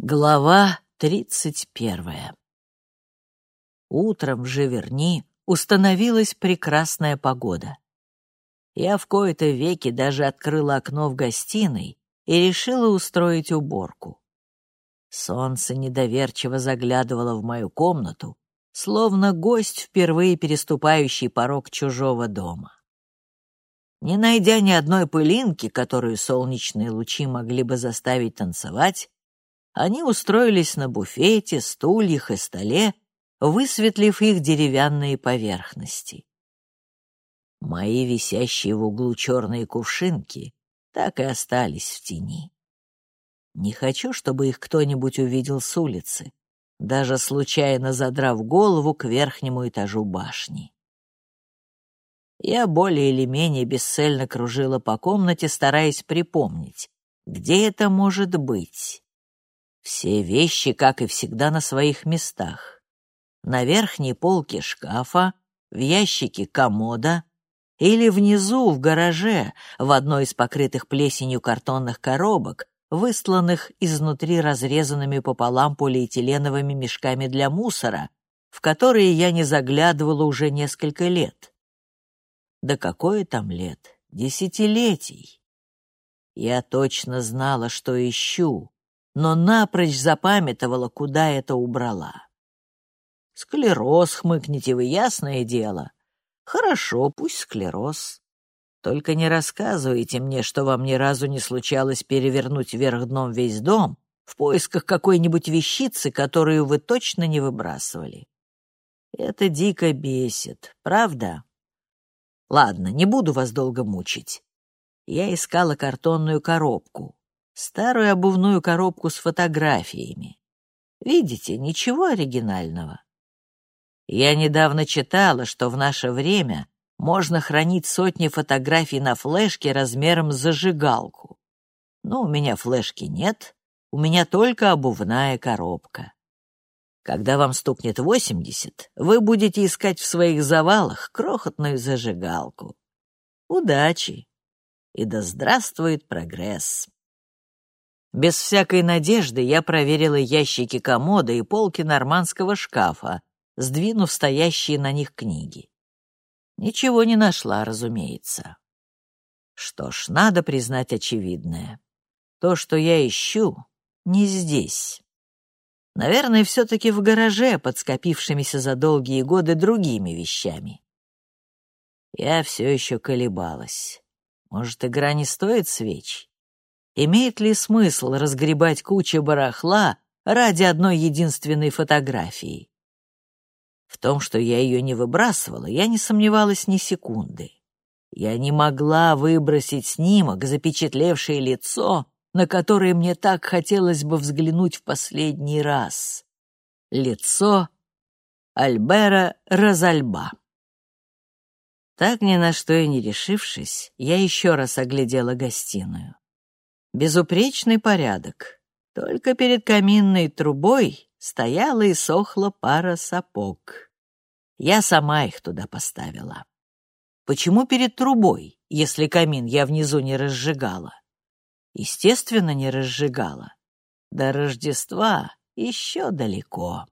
Глава тридцать первая Утром в Живерни установилась прекрасная погода. Я в кои-то веки даже открыла окно в гостиной и решила устроить уборку. Солнце недоверчиво заглядывало в мою комнату, словно гость, впервые переступающий порог чужого дома. Не найдя ни одной пылинки, которую солнечные лучи могли бы заставить танцевать, они устроились на буфете, стульях и столе, высветлив их деревянные поверхности. Мои висящие в углу черные кувшинки так и остались в тени. Не хочу, чтобы их кто-нибудь увидел с улицы, даже случайно задрав голову к верхнему этажу башни. Я более или менее бесцельно кружила по комнате, стараясь припомнить, где это может быть. Все вещи, как и всегда, на своих местах. На верхней полке шкафа, в ящике комода или внизу в гараже в одной из покрытых плесенью картонных коробок, высланных изнутри разрезанными пополам полиэтиленовыми мешками для мусора, в которые я не заглядывала уже несколько лет. Да какое там лет? Десятилетий. Я точно знала, что ищу, но напрочь запамятовала, куда это убрала. Склероз, хмыкните вы, ясное дело. Хорошо, пусть склероз. Только не рассказывайте мне, что вам ни разу не случалось перевернуть вверх дном весь дом в поисках какой-нибудь вещицы, которую вы точно не выбрасывали. Это дико бесит, правда? Ладно, не буду вас долго мучить. Я искала картонную коробку старую обувную коробку с фотографиями. Видите, ничего оригинального. Я недавно читала, что в наше время можно хранить сотни фотографий на флешке размером с зажигалку. Но у меня флешки нет, у меня только обувная коробка. Когда вам стукнет восемьдесят, вы будете искать в своих завалах крохотную зажигалку. Удачи! И да здравствует прогресс! Без всякой надежды я проверила ящики комода и полки нормандского шкафа, сдвинув стоящие на них книги. Ничего не нашла, разумеется. Что ж, надо признать очевидное. То, что я ищу, не здесь. Наверное, все-таки в гараже, под скопившимися за долгие годы другими вещами. Я все еще колебалась. Может, игра не стоит свеч? Имеет ли смысл разгребать кучу барахла ради одной единственной фотографии? В том, что я ее не выбрасывала, я не сомневалась ни секунды. Я не могла выбросить снимок, запечатлевшее лицо, на которое мне так хотелось бы взглянуть в последний раз. Лицо Альбера Розальба. Так ни на что и не решившись, я еще раз оглядела гостиную. Безупречный порядок. Только перед каминной трубой стояла и сохла пара сапог. Я сама их туда поставила. Почему перед трубой, если камин я внизу не разжигала? Естественно, не разжигала. До Рождества еще далеко.